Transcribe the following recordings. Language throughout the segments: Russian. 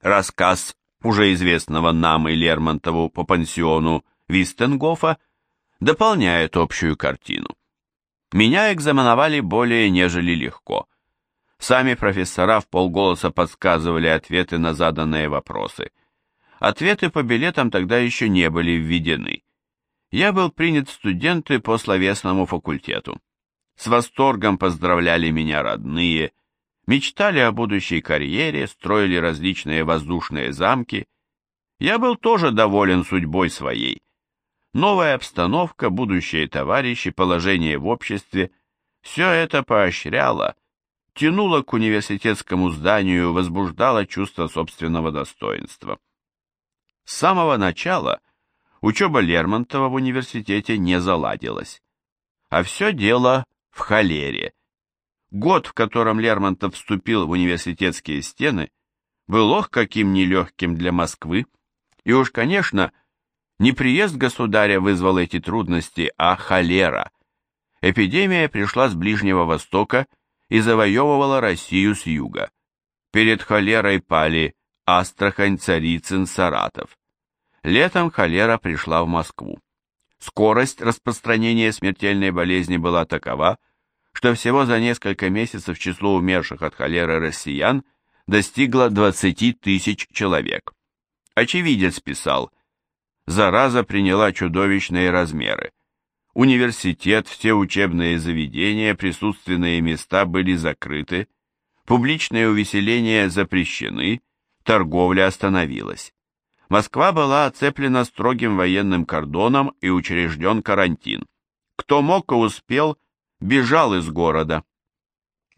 Рассказ уже известного нам и Лермонтову по пансиону Вистенгофа дополняет общую картину. Меня экзаменовали более нежели легко. Сами профессора в полголоса подсказывали ответы на заданные вопросы. Ответы по билетам тогда еще не были введены. Я был принят студенты по словесному факультету. С восторгом поздравляли меня родные, мечтали о будущей карьере, строили различные воздушные замки. Я был тоже доволен судьбой своей. Новая обстановка, будущие товарищи, положение в обществе – все это поощряло, тянуло к университетскому зданию, возбуждало чувство собственного достоинства. С самого начала учеба Лермонтова в университете не заладилась. А все дело в холере. Год, в котором Лермонтов вступил в университетские стены, был ох каким нелегким для Москвы, и уж, конечно, не приезд государя вызвал эти трудности, а холера. Эпидемия пришла с Ближнего Востока и завоевывала Россию с юга. Перед холерой пали Астрахань, Царицын, Саратов. Летом холера пришла в Москву. Скорость распространения смертельной болезни была такова, что всего за несколько месяцев число умерших от холеры россиян достигло 20 тысяч человек. Очевидец писал, зараза приняла чудовищные размеры. Университет, все учебные заведения, присутственные места были закрыты, публичные увеселения запрещены, торговля остановилась. Москва была оцеплена строгим военным кордоном и учрежден карантин. Кто мог и успел, бежал из города.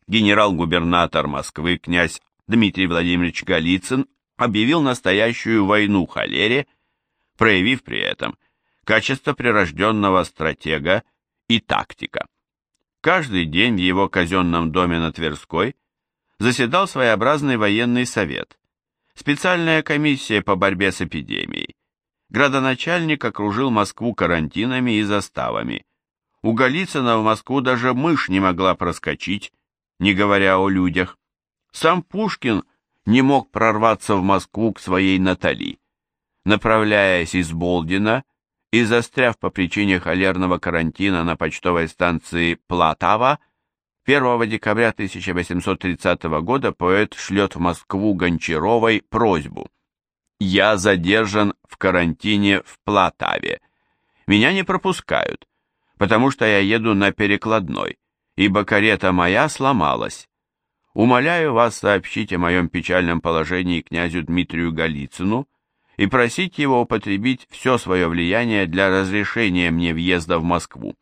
Генерал-губернатор Москвы князь Дмитрий Владимирович Голицын объявил настоящую войну холере, проявив при этом качество прирожденного стратега и тактика. Каждый день в его казенном доме на Тверской заседал своеобразный военный совет, Специальная комиссия по борьбе с эпидемией. Градоначальник окружил Москву карантинами и заставами. У Голицына в Москву даже мышь не могла проскочить, не говоря о людях. Сам Пушкин не мог прорваться в Москву к своей Натали. Направляясь из Болдина и застряв по причине холерного карантина на почтовой станции Платава, 1 декабря 1830 года поэт шлет в Москву Гончаровой просьбу «Я задержан в карантине в Платаве. Меня не пропускают, потому что я еду на перекладной, ибо карета моя сломалась. Умоляю вас сообщить о моем печальном положении князю Дмитрию Голицыну и просить его употребить все свое влияние для разрешения мне въезда в Москву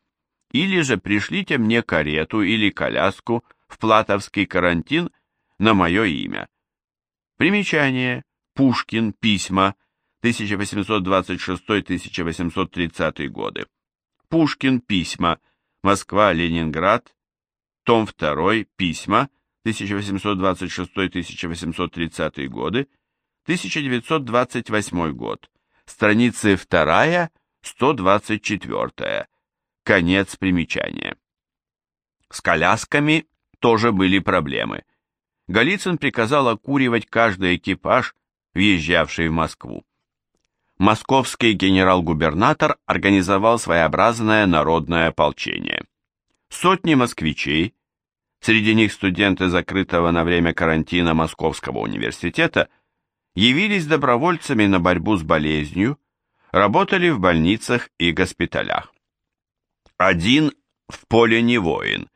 или же пришлите мне карету или коляску в платовский карантин на мое имя. Примечание. Пушкин. Письма. 1826-1830 годы. Пушкин. Письма. Москва. Ленинград. Том 2. Письма. 1826-1830 годы. 1928 год. Страницы 2. 124. Конец примечания. С колясками тоже были проблемы. Голицын приказал окуривать каждый экипаж, въезжавший в Москву. Московский генерал-губернатор организовал своеобразное народное ополчение. Сотни москвичей, среди них студенты закрытого на время карантина Московского университета, явились добровольцами на борьбу с болезнью, работали в больницах и госпиталях. «Один в поле не воин»,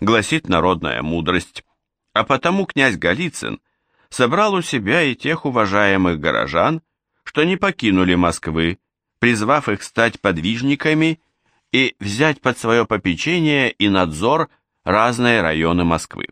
гласит народная мудрость, а потому князь Голицын собрал у себя и тех уважаемых горожан, что не покинули Москвы, призвав их стать подвижниками и взять под свое попечение и надзор разные районы Москвы.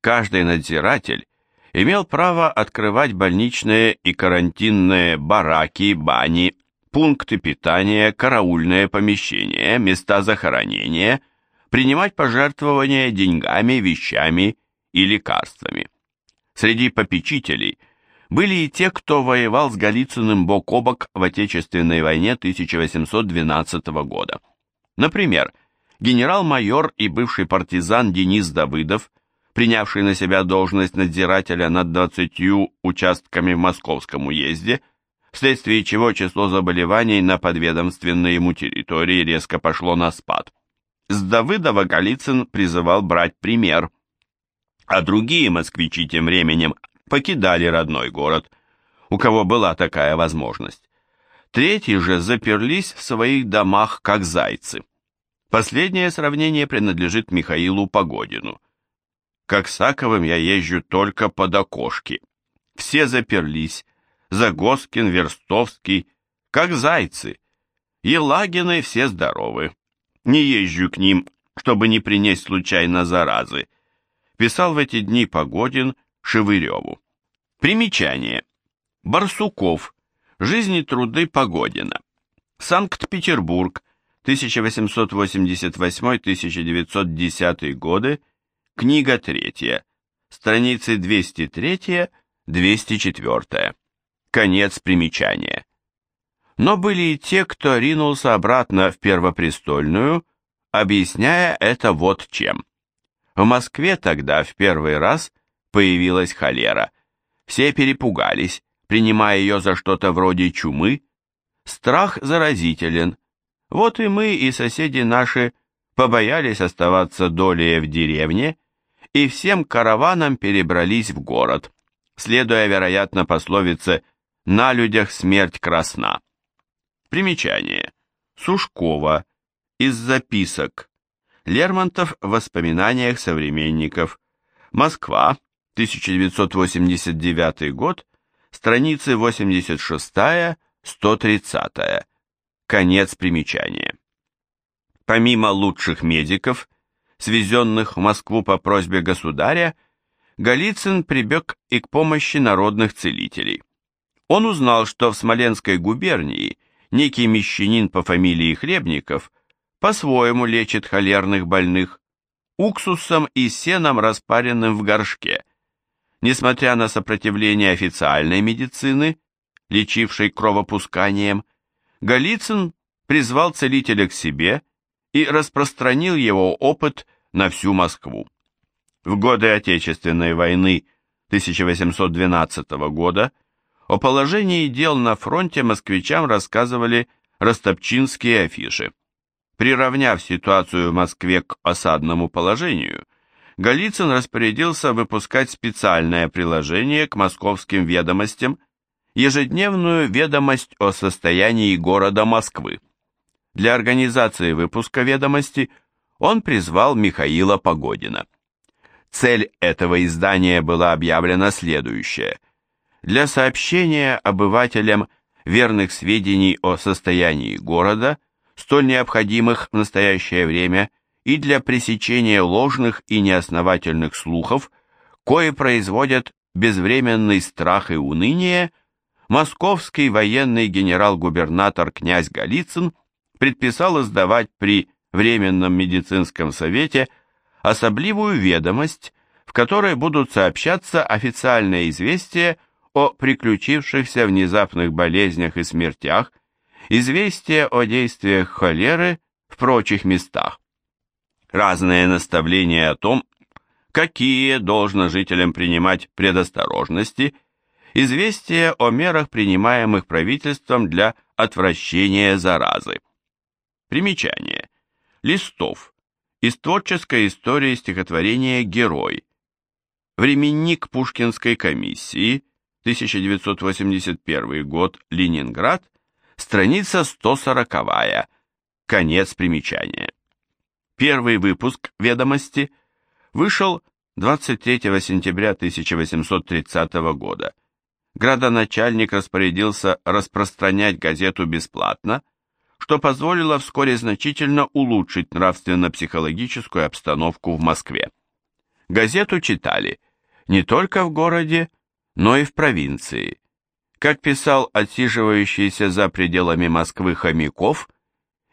Каждый надзиратель имел право открывать больничные и карантинные бараки, бани, пункты питания, караульное помещение, места захоронения, принимать пожертвования деньгами, вещами и лекарствами. Среди попечителей были и те, кто воевал с Голицыным бок о бок в Отечественной войне 1812 года. Например, генерал-майор и бывший партизан Денис Давыдов принявший на себя должность надзирателя над 20 участками в Московском уезде, вследствие чего число заболеваний на подведомственной ему территории резко пошло на спад. С Давыдова Голицын призывал брать пример, а другие москвичи тем временем покидали родной город, у кого была такая возможность. Третьи же заперлись в своих домах, как зайцы. Последнее сравнение принадлежит Михаилу Погодину. Как Саковым я езжу только под окошки. Все заперлись. Загоскин, Верстовский, как зайцы. Елагины все здоровы. Не езжу к ним, чтобы не принести случайно заразы. Писал в эти дни Погодин Шевыреву. Примечание. Барсуков. Жизни труды Погодина. Санкт-Петербург. 1888-1910 годы. Книга третья. Страницы 203-204. Конец примечания. Но были и те, кто ринулся обратно в Первопрестольную, объясняя это вот чем. В Москве тогда в первый раз появилась холера. Все перепугались, принимая ее за что-то вроде чумы. Страх заразителен. Вот и мы, и соседи наши побоялись оставаться долее в деревне, и всем караваном перебрались в город, следуя, вероятно, пословице «на людях смерть красна». Примечание. Сушкова. Из записок. Лермонтов в воспоминаниях современников. Москва, 1989 год, страницы 86-130. Конец примечания. Помимо лучших медиков, свезенных в Москву по просьбе государя, Голицын прибег и к помощи народных целителей. Он узнал, что в Смоленской губернии некий мещанин по фамилии Хлебников по-своему лечит холерных больных уксусом и сеном, распаренным в горшке. Несмотря на сопротивление официальной медицины, лечившей кровопусканием, Голицын призвал целителя к себе и распространил его опыт на всю Москву. В годы Отечественной войны 1812 года о положении дел на фронте москвичам рассказывали ростопчинские афиши. Приравняв ситуацию в Москве к осадному положению, Голицын распорядился выпускать специальное приложение к московским ведомостям, ежедневную ведомость о состоянии города Москвы. Для организации выпуска ведомости он призвал Михаила Погодина. Цель этого издания была объявлена следующая. Для сообщения обывателям верных сведений о состоянии города, столь необходимых в настоящее время, и для пресечения ложных и неосновательных слухов, кое производят безвременный страх и уныние, московский военный генерал-губернатор князь Голицын предписал издавать при Временном медицинском совете особливую ведомость, в которой будут сообщаться официальные известия о приключившихся внезапных болезнях и смертях, известия о действиях холеры в прочих местах. Разные наставления о том, какие должно жителям принимать предосторожности, известия о мерах, принимаемых правительством для отвращения заразы. Примечание. Листов. Из творческой истории стихотворения «Герой». Временник Пушкинской комиссии, 1981 год, Ленинград, страница 140 конец примечания. Первый выпуск «Ведомости» вышел 23 сентября 1830 года. Градоначальник распорядился распространять газету бесплатно, что позволило вскоре значительно улучшить нравственно-психологическую обстановку в Москве. Газету читали не только в городе, но и в провинции. Как писал отсиживающийся за пределами Москвы Хомяков,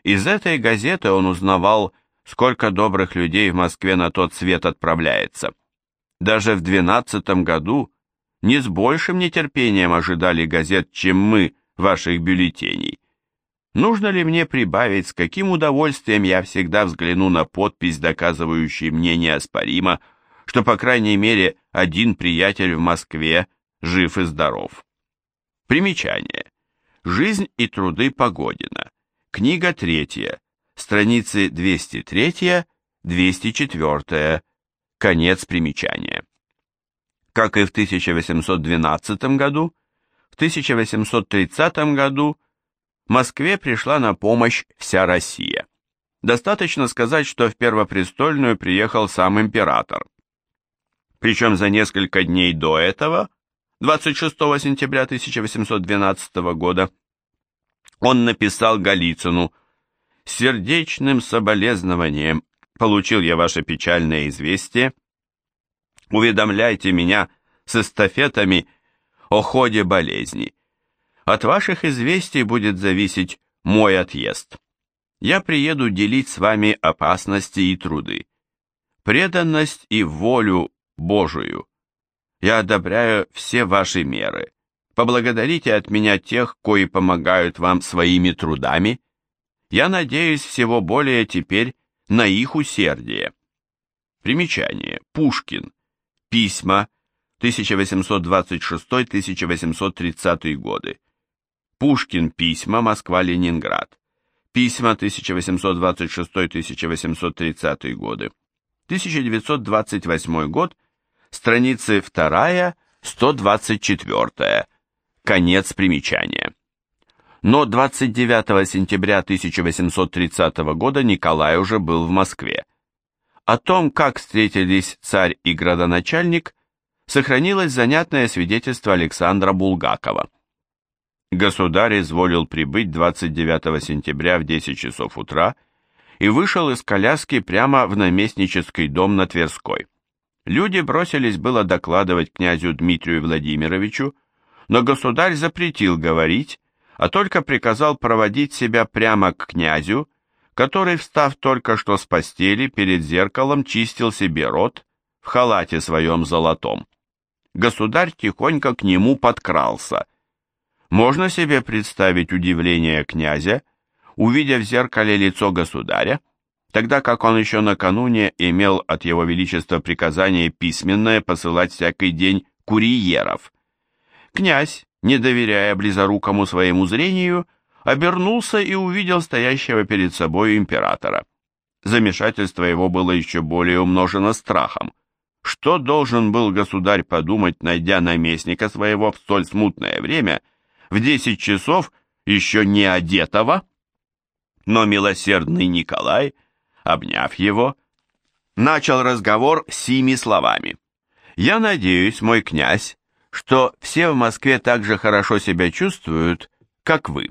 из этой газеты он узнавал, сколько добрых людей в Москве на тот свет отправляется. Даже в двенадцатом году не с большим нетерпением ожидали газет, чем мы, ваших бюллетеней. Нужно ли мне прибавить, с каким удовольствием я всегда взгляну на подпись, доказывающую мне неоспоримо, что, по крайней мере, один приятель в Москве жив и здоров. Примечание. Жизнь и труды Погодина. Книга третья. Страницы 203-204. Конец примечания. Как и в 1812 году, в 1830 году Москве пришла на помощь вся Россия. Достаточно сказать, что в Первопрестольную приехал сам император. Причем за несколько дней до этого, 26 сентября 1812 года, он написал Голицыну «С сердечным соболезнованием получил я ваше печальное известие. Уведомляйте меня с эстафетами о ходе болезни. От ваших известий будет зависеть мой отъезд. Я приеду делить с вами опасности и труды. Преданность и волю Божию. Я одобряю все ваши меры. Поблагодарите от меня тех, кои помогают вам своими трудами. Я надеюсь всего более теперь на их усердие. Примечание. Пушкин. Письма. 1826-1830 годы. Пушкин. Письма. Москва-Ленинград. Письма 1826-1830 годы. 1928 год. Страницы 2, 124. Конец примечания. Но 29 сентября 1830 года Николай уже был в Москве. О том, как встретились царь и градоначальник, сохранилось занятное свидетельство Александра Булгакова. Государь изволил прибыть 29 сентября в 10 часов утра и вышел из коляски прямо в наместнический дом на Тверской. Люди бросились было докладывать князю Дмитрию Владимировичу, но государь запретил говорить, а только приказал проводить себя прямо к князю, который, встав только что с постели, перед зеркалом чистил себе рот в халате своем золотом. Государь тихонько к нему подкрался. Можно себе представить удивление князя, увидя в зеркале лицо государя, тогда как он еще накануне имел от его величества приказание письменное посылать всякий день курьеров. Князь, не доверяя близорукому своему зрению, обернулся и увидел стоящего перед собой императора. Замешательство его было еще более умножено страхом. Что должен был государь подумать, найдя наместника своего в столь смутное время, в десять часов еще не одетого? Но милосердный Николай, обняв его, начал разговор сими словами. «Я надеюсь, мой князь, что все в Москве так же хорошо себя чувствуют, как вы.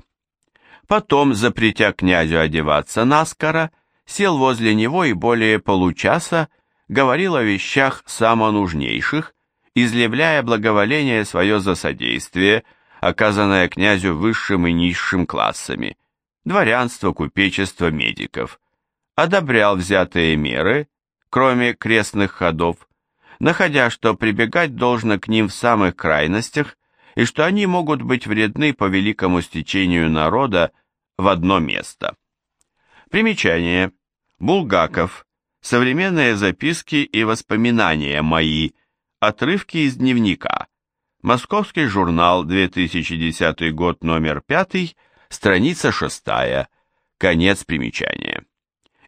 Потом, запретя князю одеваться наскоро, сел возле него и более получаса говорил о вещах самонужнейших, изъявляя благоволение свое за содействие, оказанное князю высшим и низшим классами, дворянство, купечество, медиков, одобрял взятые меры, кроме крестных ходов, находя, что прибегать должно к ним в самых крайностях и что они могут быть вредны по великому стечению народа в одно место. Примечание. Булгаков. Современные записки и воспоминания мои. Отрывки из дневника. Московский журнал, 2010 год, номер 5, страница 6. Конец примечания.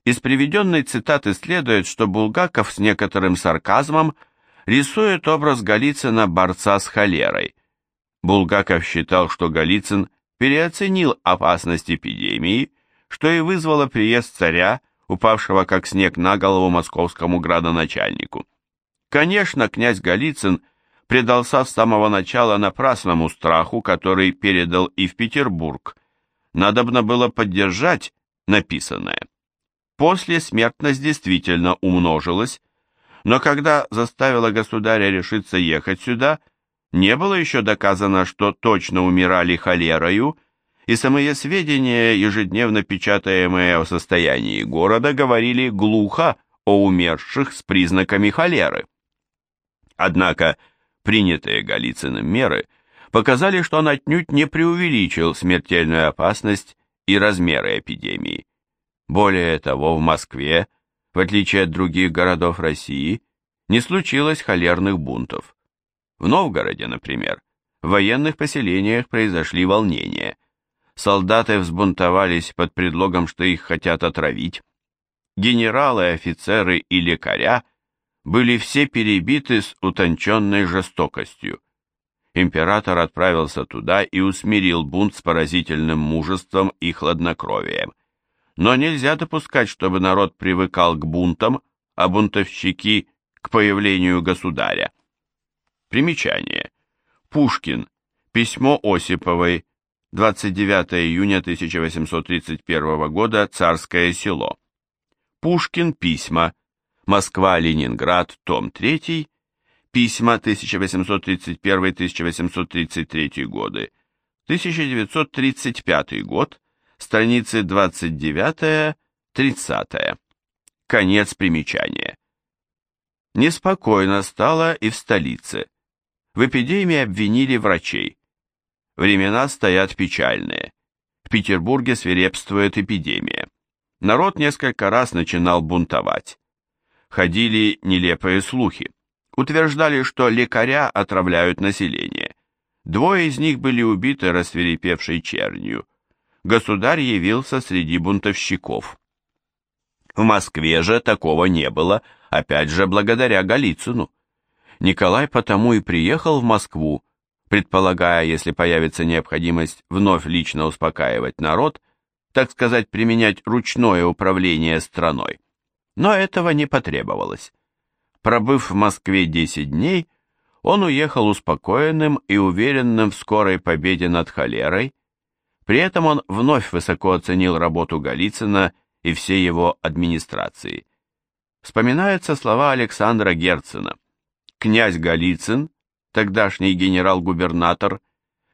Из приведенной цитаты следует, что Булгаков с некоторым сарказмом рисует образ Голицына борца с холерой. Булгаков считал, что Голицын переоценил опасность эпидемии, что и вызвало приезд царя, упавшего как снег на голову московскому градоначальнику. Конечно, князь Голицын предался с самого начала напрасному страху, который передал и в Петербург. Надобно было поддержать написанное. После смертность действительно умножилась, но когда заставила государя решиться ехать сюда, не было еще доказано, что точно умирали холерою, и самые сведения, ежедневно печатаемые о состоянии города, говорили глухо о умерших с признаками холеры. Однако принятые Голицыным меры показали, что он отнюдь не преувеличил смертельную опасность и размеры эпидемии. Более того, в Москве, в отличие от других городов России, не случилось холерных бунтов. В Новгороде, например, в военных поселениях произошли волнения. Солдаты взбунтовались под предлогом, что их хотят отравить. Генералы, офицеры и лекаря были все перебиты с утонченной жестокостью. Император отправился туда и усмирил бунт с поразительным мужеством и хладнокровием. Но нельзя допускать, чтобы народ привыкал к бунтам, а бунтовщики – к появлению государя. Примечание. Пушкин. Письмо Осиповой. 29 июня 1831 года. Царское село. Пушкин. Письма. Москва-Ленинград. Том 3. Письма 1831-1833 годы. 1935 год. Страницы 29-30. Конец примечания. Неспокойно стало и в столице. В эпидемии обвинили врачей. Времена стоят печальные. В Петербурге свирепствует эпидемия. Народ несколько раз начинал бунтовать. Ходили нелепые слухи. Утверждали, что лекаря отравляют население. Двое из них были убиты рассверепевшей чернью. Государь явился среди бунтовщиков. В Москве же такого не было, опять же благодаря Голицыну. Николай потому и приехал в Москву, предполагая, если появится необходимость вновь лично успокаивать народ, так сказать, применять ручное управление страной. Но этого не потребовалось. Пробыв в Москве 10 дней, он уехал успокоенным и уверенным в скорой победе над холерой. При этом он вновь высоко оценил работу Голицына и всей его администрации. Вспоминаются слова Александра Герцена. Князь Голицын, тогдашний генерал-губернатор,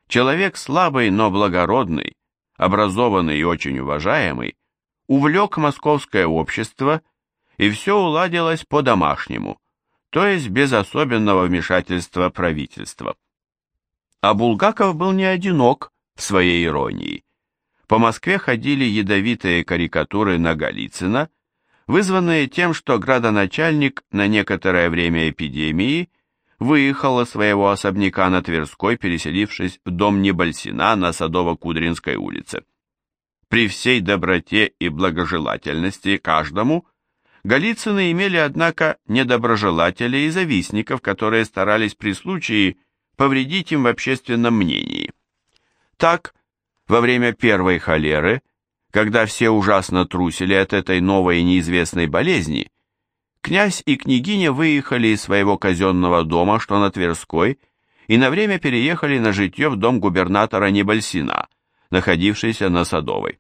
человек слабый, но благородный, образованный и очень уважаемый, увлек московское общество, и все уладилось по-домашнему, то есть без особенного вмешательства правительства. А Булгаков был не одинок в своей иронии. По Москве ходили ядовитые карикатуры на Голицына, вызванные тем, что градоначальник на некоторое время эпидемии выехал из своего особняка на Тверской, переселившись в дом Небольсина на Садово-Кудринской улице. При всей доброте и благожелательности каждому, Голицыны имели, однако, недоброжелателей и завистников, которые старались при случае повредить им в общественном мнении. Так, во время первой холеры, когда все ужасно трусили от этой новой неизвестной болезни, князь и княгиня выехали из своего казенного дома, что на Тверской, и на время переехали на житье в дом губернатора Небольсина, находившийся на Садовой.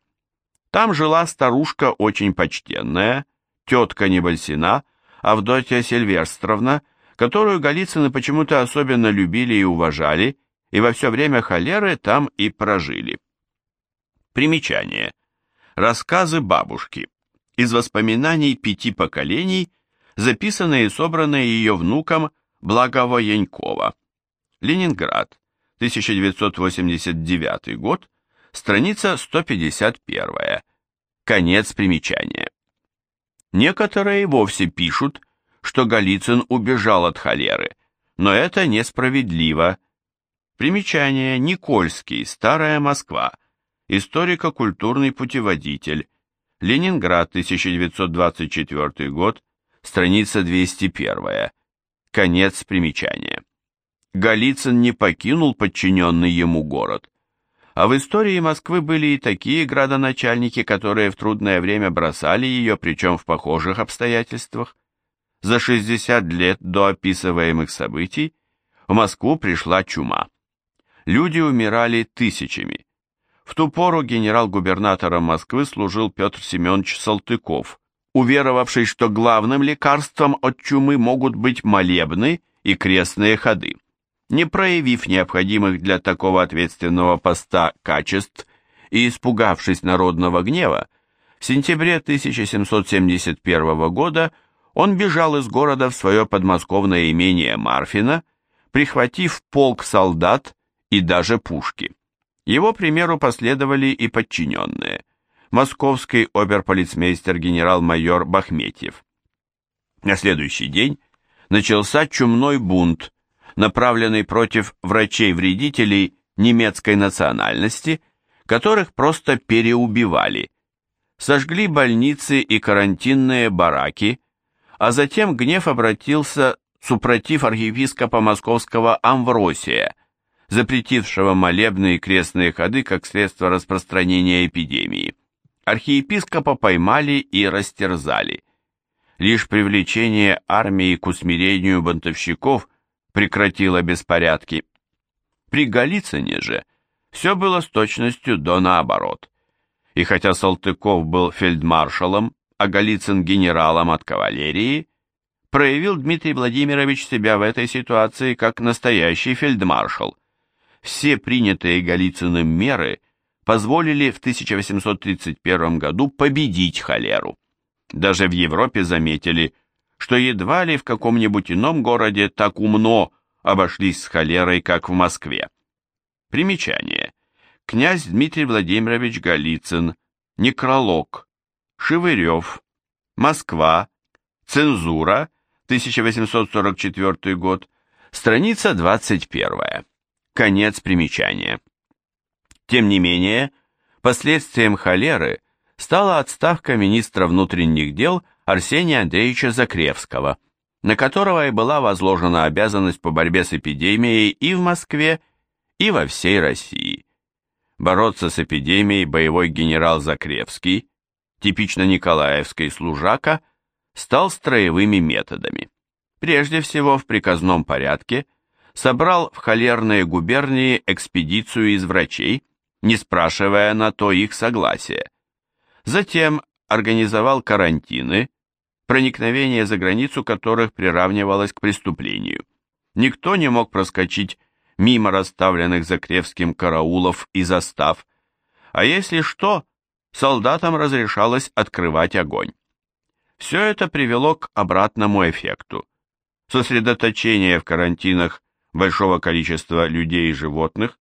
Там жила старушка очень почтенная, тетка Небольсина, Авдотья Сильверстровна, которую Голицыны почему-то особенно любили и уважали, и во все время холеры там и прожили. Примечание. Рассказы бабушки. Из воспоминаний пяти поколений, записанные и собранные ее внуком Благово Янькова. Ленинград, 1989 год, страница 151. Конец примечания. Некоторые вовсе пишут, что Голицын убежал от холеры, но это несправедливо. Примечание Никольский, Старая Москва, Историко-культурный путеводитель. Ленинград, 1924 год, страница 201. Конец примечания. Голицын не покинул подчиненный ему город. А в истории Москвы были и такие градоначальники, которые в трудное время бросали ее, причем в похожих обстоятельствах. За 60 лет до описываемых событий в Москву пришла чума. Люди умирали тысячами. В ту пору генерал-губернатором Москвы служил Петр Семенович Салтыков, уверовавший, что главным лекарством от чумы могут быть молебны и крестные ходы. Не проявив необходимых для такого ответственного поста качеств и испугавшись народного гнева, в сентябре 1771 года он бежал из города в свое подмосковное имение Марфина, прихватив полк солдат и даже пушки. Его примеру последовали и подчиненные. Московский оберполицмейстер генерал-майор Бахметьев. На следующий день, начался чумной бунт, направленный против врачей-вредителей немецкой национальности, которых просто переубивали. Сожгли больницы и карантинные бараки, а затем гнев обратился супротив архиепископа московского Амвросия, запретившего молебны и крестные ходы как средство распространения эпидемии. Архиепископа поймали и растерзали. Лишь привлечение армии к усмирению бунтовщиков прекратило беспорядки. При Голицыне же все было с точностью до наоборот. И хотя Салтыков был фельдмаршалом, а Голицын генералом от кавалерии, проявил Дмитрий Владимирович себя в этой ситуации как настоящий фельдмаршал. Все принятые Голицыным меры позволили в 1831 году победить холеру. Даже в Европе заметили, что едва ли в каком-нибудь ином городе так умно обошлись с холерой, как в Москве. Примечание. Князь Дмитрий Владимирович Голицын, некролог, Шевырев, Москва, цензура, 1844 год, страница 21. Конец примечания. Тем не менее, последствием холеры стала отставка министра внутренних дел Арсения Андреевича Закревского, на которого и была возложена обязанность по борьбе с эпидемией и в Москве, и во всей России. Бороться с эпидемией боевой генерал Закревский, типично николаевский служака, стал строевыми методами. Прежде всего в приказном порядке собрал в холерные губернии экспедицию из врачей, не спрашивая на то их согласия. Затем организовал карантины, проникновение за границу которых приравнивалось к преступлению. Никто не мог проскочить мимо расставленных за Кревским караулов и застав, а если что, солдатам разрешалось открывать огонь. Все это привело к обратному эффекту. Сосредоточение в карантинах большого количества людей и животных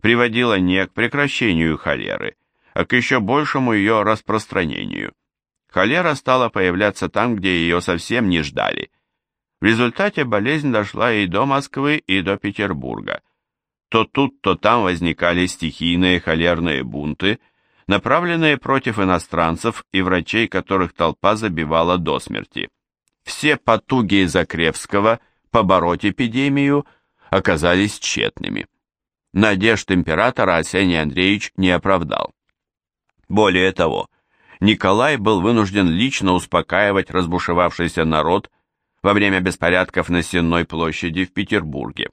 приводило не к прекращению холеры, а к еще большему ее распространению. Холера стала появляться там, где ее совсем не ждали – в результате болезнь дошла и до Москвы, и до Петербурга. То тут, то там возникали стихийные холерные бунты, направленные против иностранцев и врачей, которых толпа забивала до смерти. Все потуги Закревского побороть эпидемию оказались тщетными. Надежд императора Арсений Андреевич не оправдал. Более того, Николай был вынужден лично успокаивать разбушевавшийся народ во время беспорядков на Сенной площади в Петербурге.